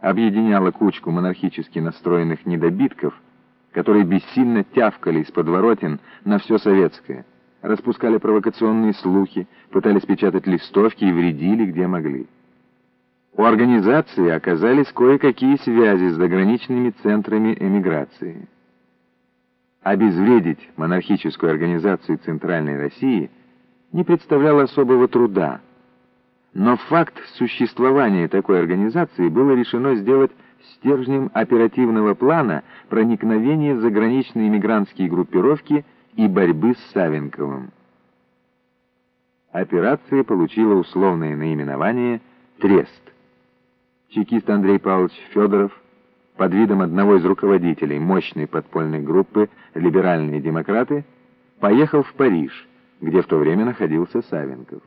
объединяла кучку монархически настроенных недобитков, которые бессильно тявкали из подворотен на все советское, распускали провокационные слухи, пытались печатать листовки и вредили, где могли. У организации оказались кое-какие связи с заграничными центрами эмиграции. Обезвредить монархическую организацию Центральной России не представляло особого труда, но факт существования такой организации было решено сделать стержнем оперативного плана проникновения в заграничные иммигрантские группировки и борьбы с Савенковым. Операция получила условное наименование «Трест». Чекист Андрей Павлович Федоров под видом одного из руководителей мощной подпольной группы «Либеральные демократы» поехал в Париж, где в то время находился Савенков.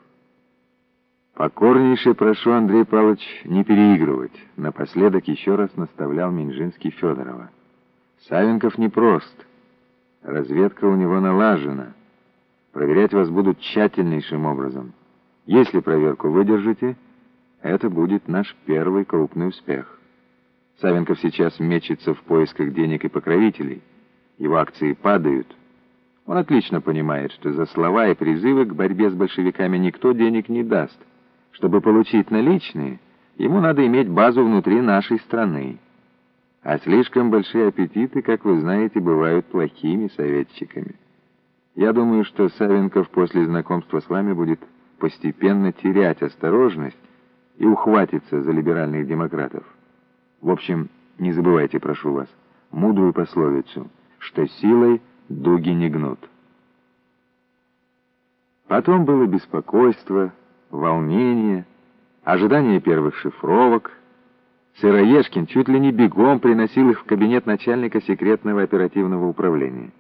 «Покорнейше прошу, Андрей Павлович, не переигрывать», — напоследок еще раз наставлял Минжинский Федорова. «Савенков непрост. Разведка у него налажена. Проверять вас будут тщательнейшим образом. Если проверку выдержите, это будет наш первый крупный успех». Савенков сейчас мечется в поисках денег и покровителей. Его акции падают. Он отлично понимает, что за слова и призывы к борьбе с большевиками никто денег не даст. Чтобы получить наличные, ему надо иметь базу внутри нашей страны. А слишком большие аппетиты, как вы знаете, бывают плохими советчиками. Я думаю, что Савенков после знакомства с вами будет постепенно терять осторожность и ухватиться за либеральных демократов. В общем, не забывайте, прошу вас, мудрую пословицу, что силой дуги не гнут. Потом было беспокойство, волнение, ожидание первых шифровок. Сыроежкин чуть ли не бегом приносил их в кабинет начальника секретного оперативного управления.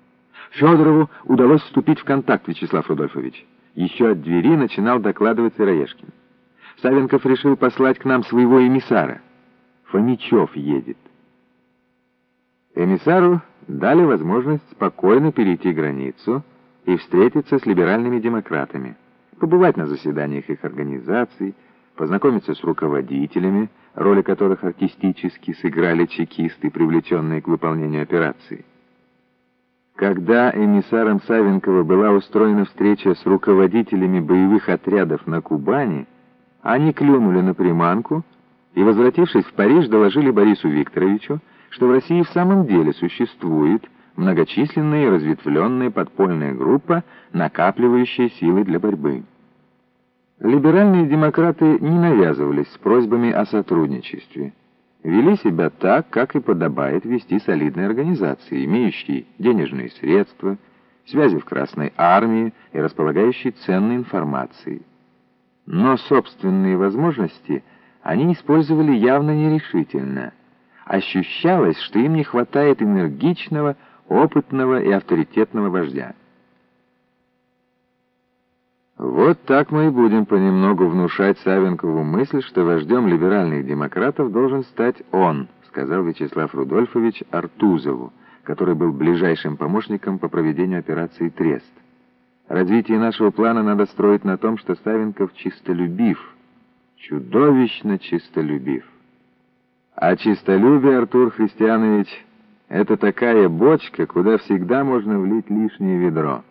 Федорову удалось вступить в контакт, Вячеслав Рудольфович. Еще от двери начинал докладывать Сыроежкин. Савенков решил послать к нам своего эмиссара. Фомичев едет. Эмиссару дали возможность спокойно перейти границу и встретиться с либеральными демократами побывать на заседаниях их организаций, познакомиться с руководителями, роли которых артистически сыграли чекисты, привлеченные к выполнению операции. Когда эмиссаром Савенкова была устроена встреча с руководителями боевых отрядов на Кубани, они клюнули на приманку и, возвратившись в Париж, доложили Борису Викторовичу, что в России в самом деле существует многочисленная и разветвленная подпольная группа, накапливающая силы для борьбы. Либеральные демократы не навязывались с просьбами о сотрудничестве. Вели себя так, как и подобает вести солидные организации, имеющие денежные средства, связи в Красной Армии и располагающие ценной информацией. Но собственные возможности они использовали явно нерешительно. Ощущалось, что им не хватает энергичного, опытного и авторитетного вождя. Вот так мы и будем понемногу внушать Савенкову мысль, что вождем либеральных демократов должен стать он, сказал Вячеслав Рудольфович Артузову, который был ближайшим помощником по проведению операции «Трест». Развитие нашего плана надо строить на том, что Савенков чистолюбив, чудовищно чистолюбив. А чистолюбие, Артур Христианович, это такая бочка, куда всегда можно влить лишнее ведро.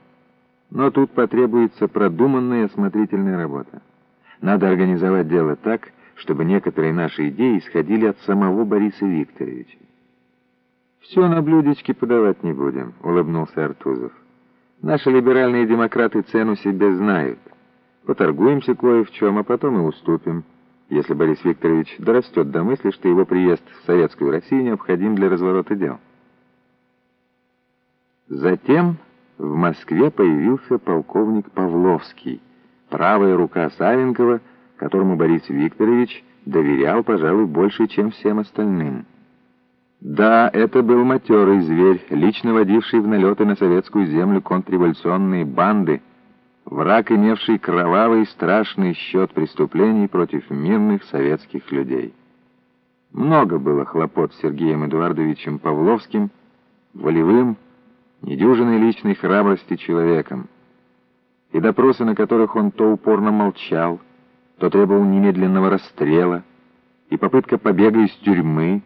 Но тут потребуется продуманная осмотрительная работа. Надо организовать дело так, чтобы некоторые наши идеи исходили от самого Бориса Викторовича. «Все на блюдечке подавать не будем», — улыбнулся Артузов. «Наши либеральные демократы цену себе знают. Поторгуемся кое в чем, а потом и уступим, если Борис Викторович дорастет до мысли, что его приезд в Советскую Россию необходим для разворота дел». Затем в Москве появился полковник Павловский, правая рука Савенкова, которому Борис Викторович доверял, пожалуй, больше, чем всем остальным. Да, это был матерый зверь, лично водивший в налеты на советскую землю контрреволюционные банды, враг, имевший кровавый страшный счет преступлений против мирных советских людей. Много было хлопот с Сергеем Эдуардовичем Павловским, волевым, недюжиной личной храбрости человеком, и допросы, на которых он то упорно молчал, то требовал немедленного расстрела, и попытка побега из тюрьмы,